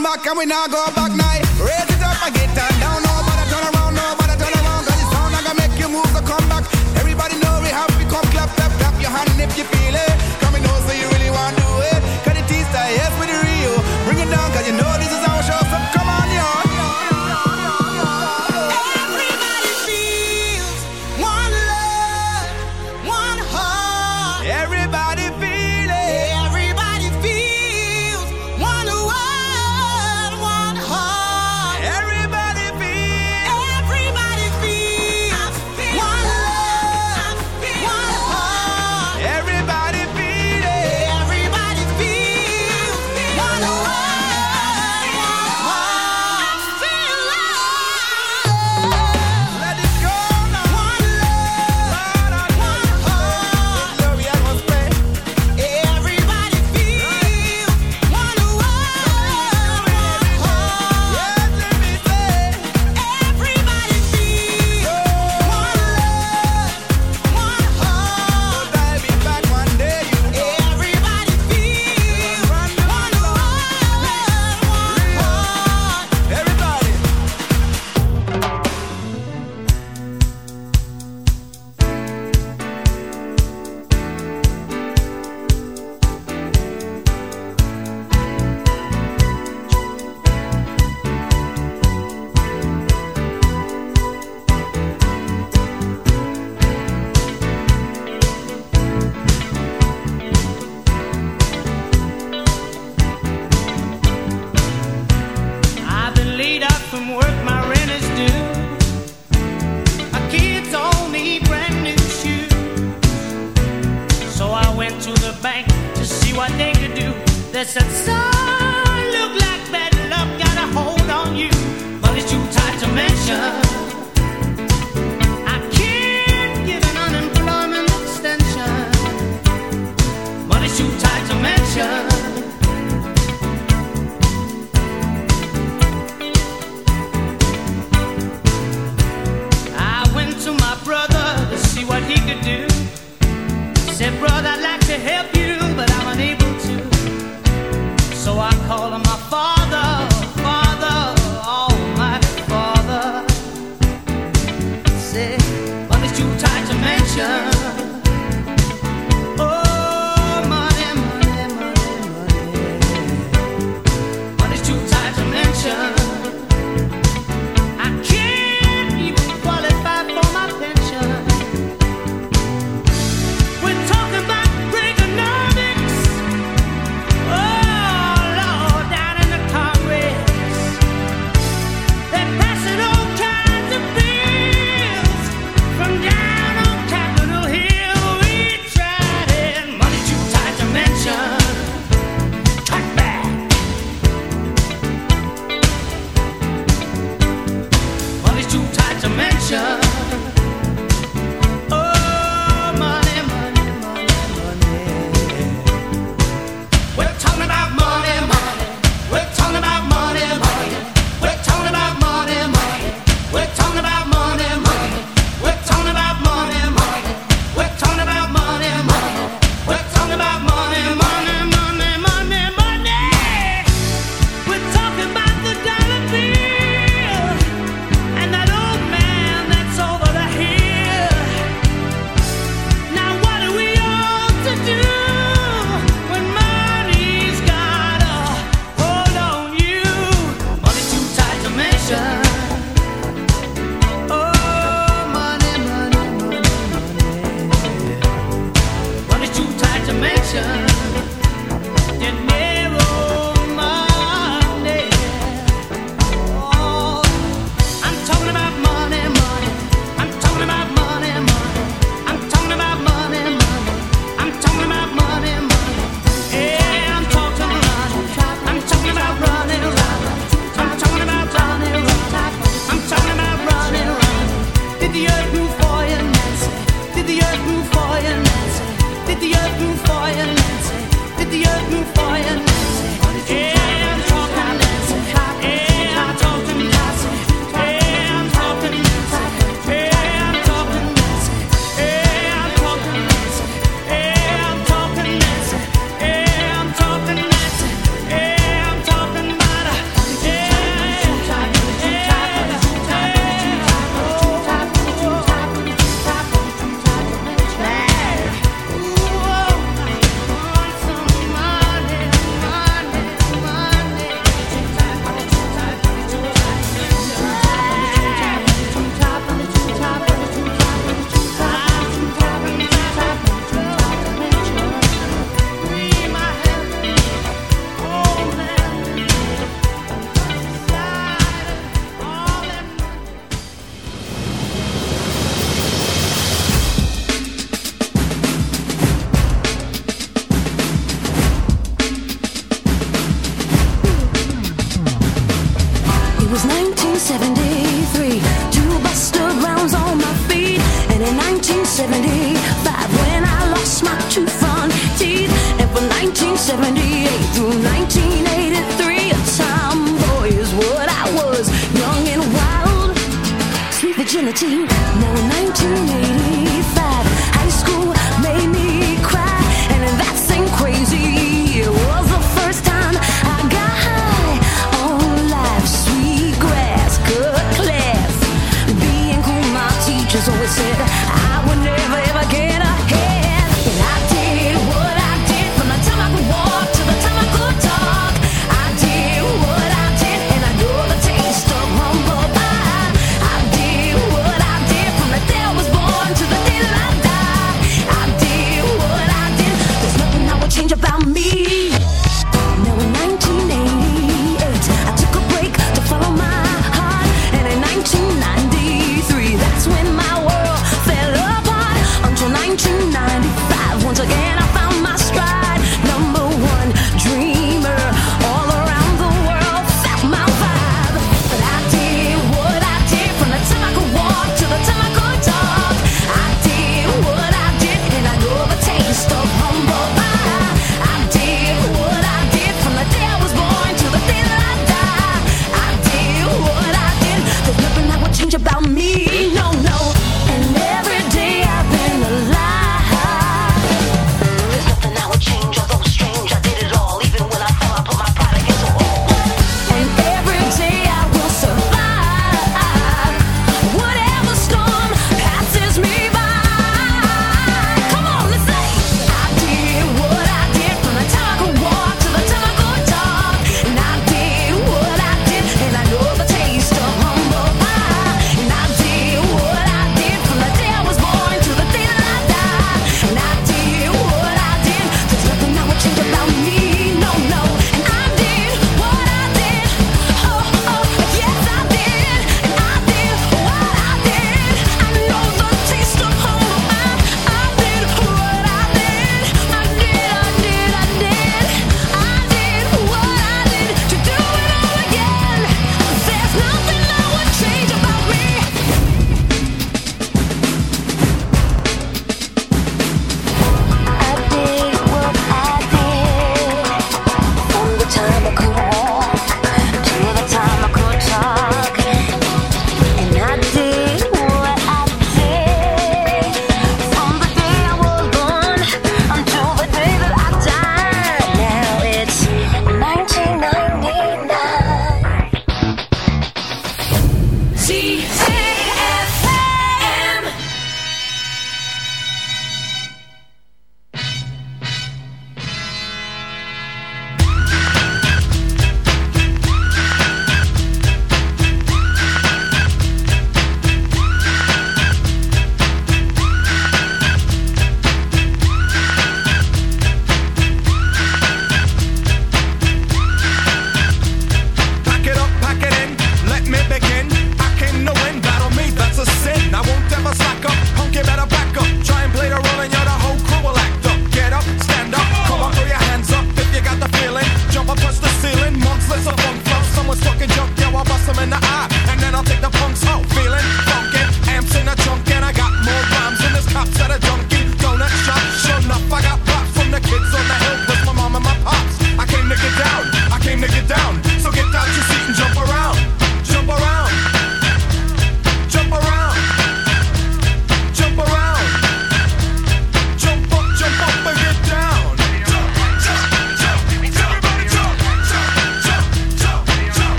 turn back and we not go back night. Raise it up and get down, down, no, but I turn around, no, but turn around. Cause it's sound like I make you move, to come back. Everybody know we have to come clap, clap, clap your hand if you feel it. Listen, son, look like bad luck got a hold on you, but it's too tight to mention.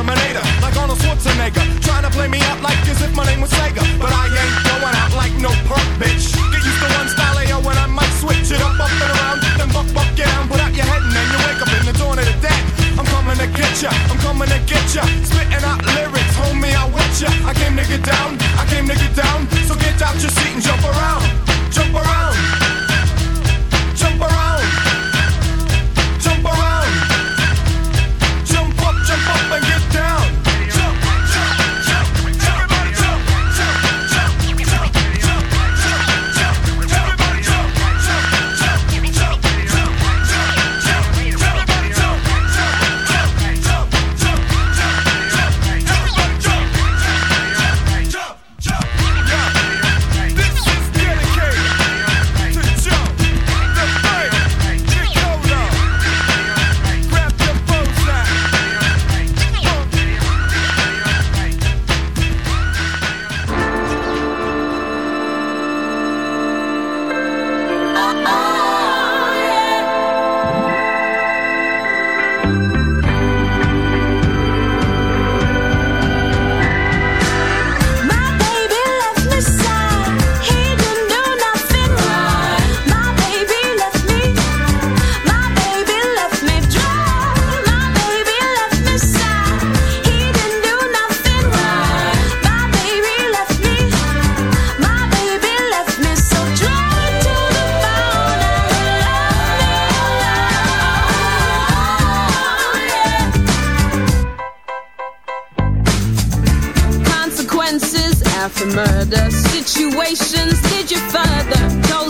Terminator, like Arnold Schwarzenegger.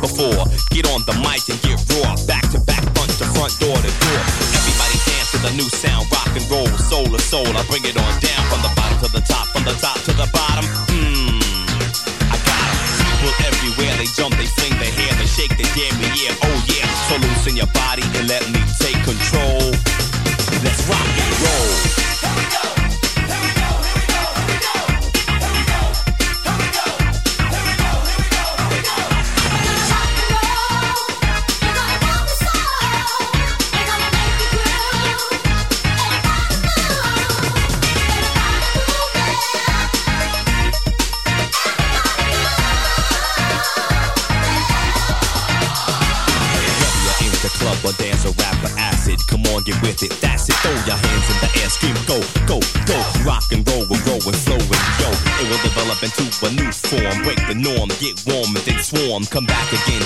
before. Get on the mic and get raw. Back to back, front to front, door to door. Everybody dance to the new sound, rock and roll, soul to soul. I bring it on down from the bottom to the top, from the top to the bottom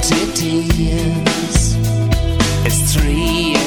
quantities. It's three.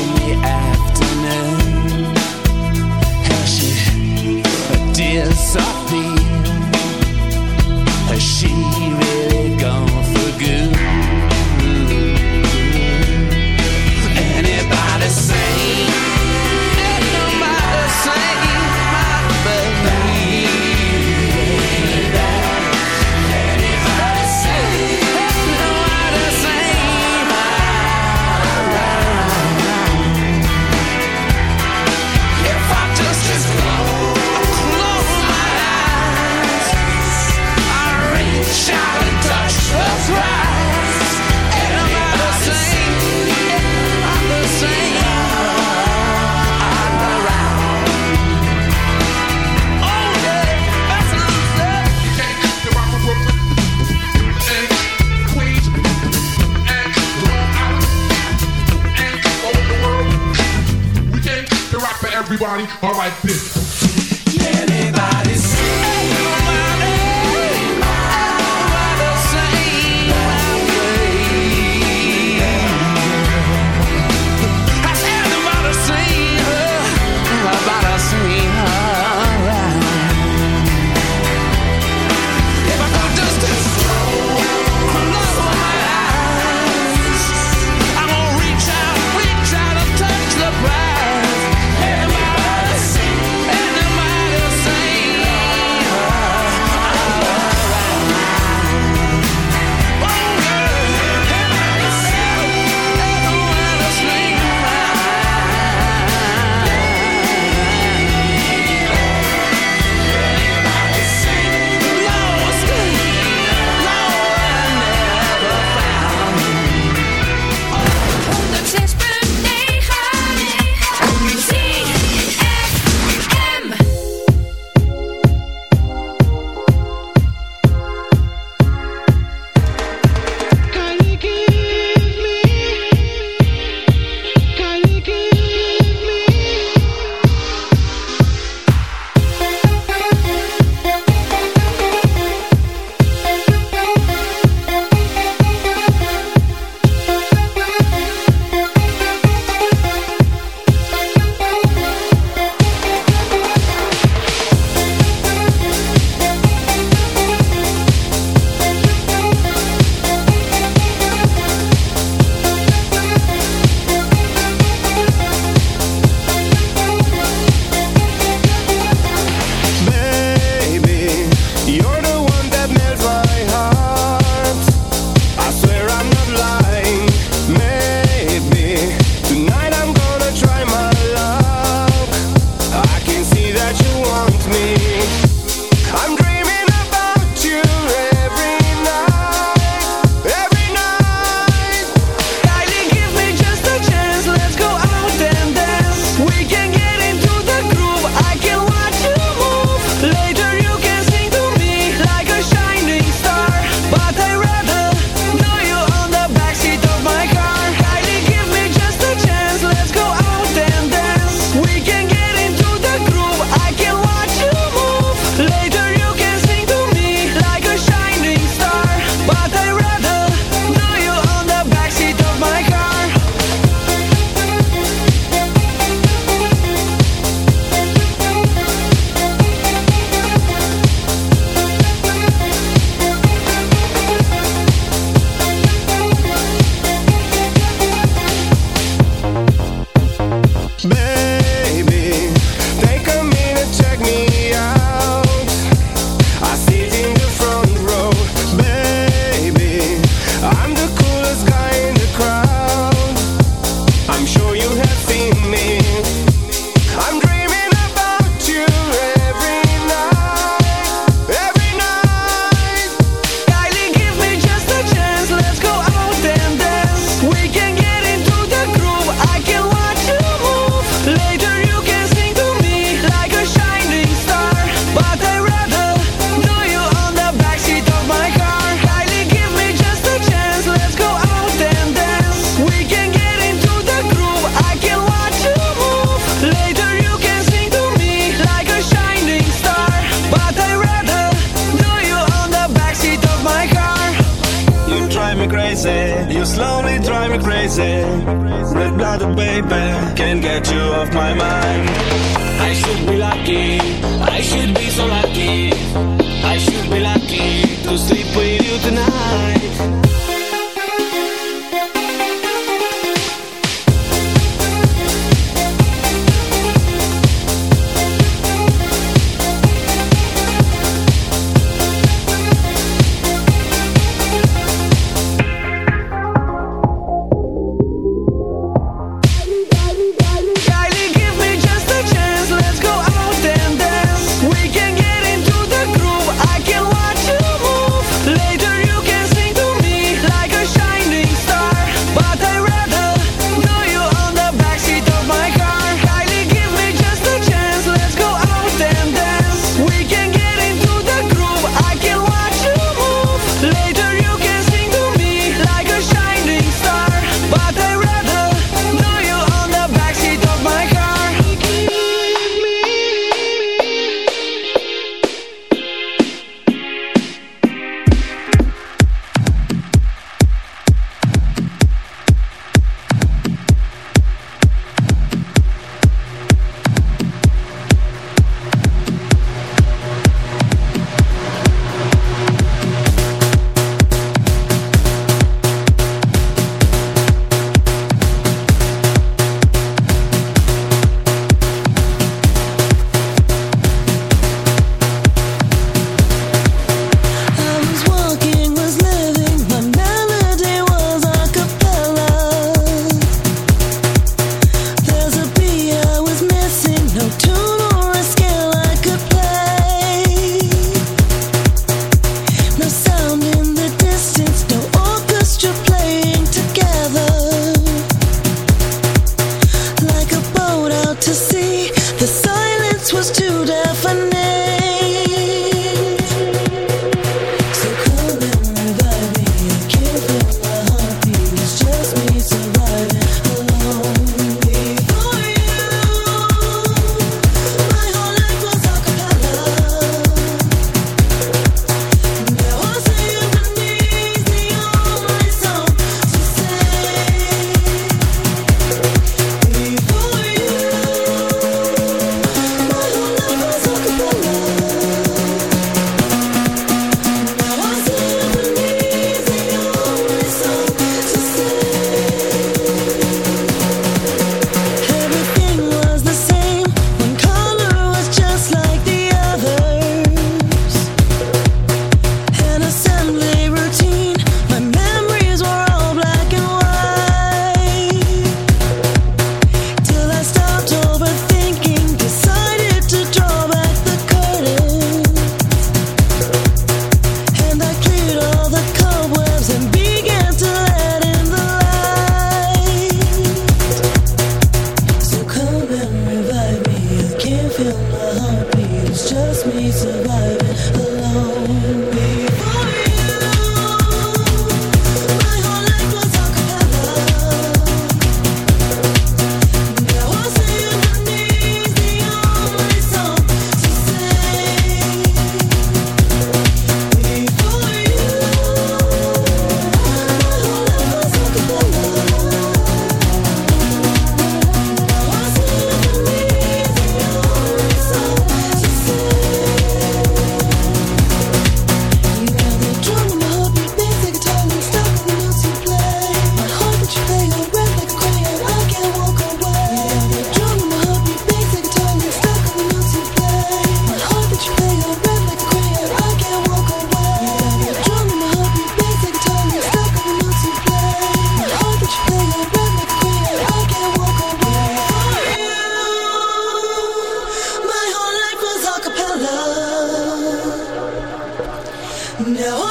No.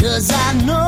Cause I know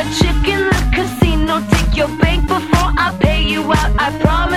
a chick in the casino. Take your bank before I pay you out. I promise.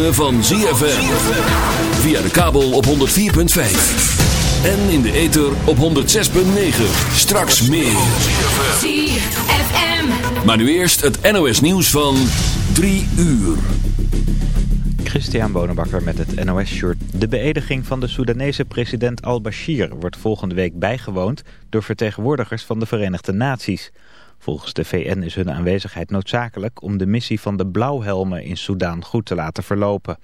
Ritme van ZFM. Via de kabel op 104.5. En in de ether op 106.9. Straks meer. ZFM. Maar nu eerst het NOS nieuws van 3 uur. Christian Bonenbakker met het NOS Shirt. De beëdiging van de Soedanese president al-Bashir wordt volgende week bijgewoond door vertegenwoordigers van de Verenigde Naties. Volgens de VN is hun aanwezigheid noodzakelijk om de missie van de blauwhelmen in Soedan goed te laten verlopen.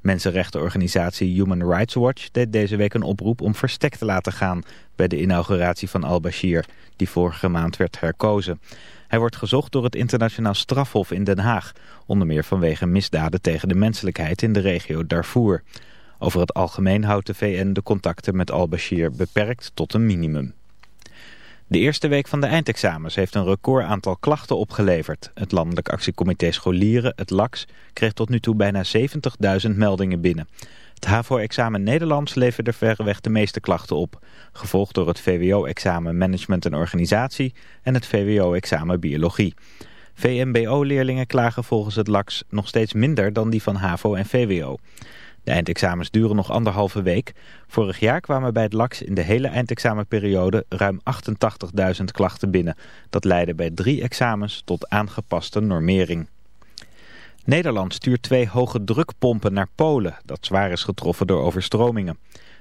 Mensenrechtenorganisatie Human Rights Watch deed deze week een oproep om verstek te laten gaan bij de inauguratie van al-Bashir, die vorige maand werd herkozen. Hij wordt gezocht door het internationaal strafhof in Den Haag, onder meer vanwege misdaden tegen de menselijkheid in de regio Darfur. Over het algemeen houdt de VN de contacten met al-Bashir beperkt tot een minimum. De eerste week van de eindexamens heeft een record aantal klachten opgeleverd. Het Landelijk Actiecomité Scholieren, het LAX, kreeg tot nu toe bijna 70.000 meldingen binnen. Het HAVO-examen Nederlands leverde verreweg de meeste klachten op. Gevolgd door het VWO-examen Management en Organisatie en het VWO-examen Biologie. VMBO-leerlingen klagen volgens het LAX nog steeds minder dan die van HAVO en VWO. De eindexamens duren nog anderhalve week. Vorig jaar kwamen bij het LAX in de hele eindexamenperiode ruim 88.000 klachten binnen. Dat leidde bij drie examens tot aangepaste normering. Nederland stuurt twee hoge drukpompen naar Polen, dat zwaar is getroffen door overstromingen.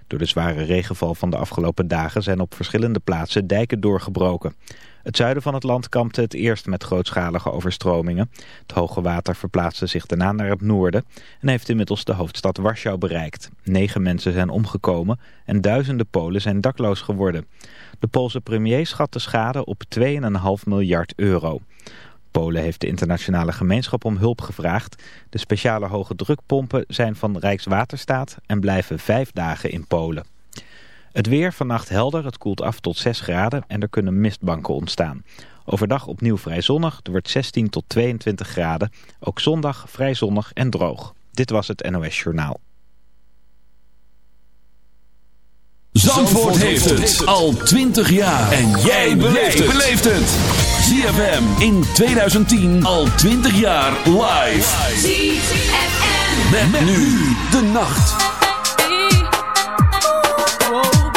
Door de zware regenval van de afgelopen dagen zijn op verschillende plaatsen dijken doorgebroken. Het zuiden van het land kampte het eerst met grootschalige overstromingen. Het hoge water verplaatste zich daarna naar het noorden en heeft inmiddels de hoofdstad Warschau bereikt. Negen mensen zijn omgekomen en duizenden Polen zijn dakloos geworden. De Poolse premier schat de schade op 2,5 miljard euro. Polen heeft de internationale gemeenschap om hulp gevraagd. De speciale hoge drukpompen zijn van Rijkswaterstaat en blijven vijf dagen in Polen. Het weer vannacht helder, het koelt af tot 6 graden en er kunnen mistbanken ontstaan. Overdag opnieuw vrij zonnig, het wordt 16 tot 22 graden. Ook zondag vrij zonnig en droog. Dit was het NOS Journaal. Zandvoort heeft het al 20 jaar. En jij beleeft het. ZFM in 2010 al 20 jaar live. ZFM. Met nu de nacht. oh.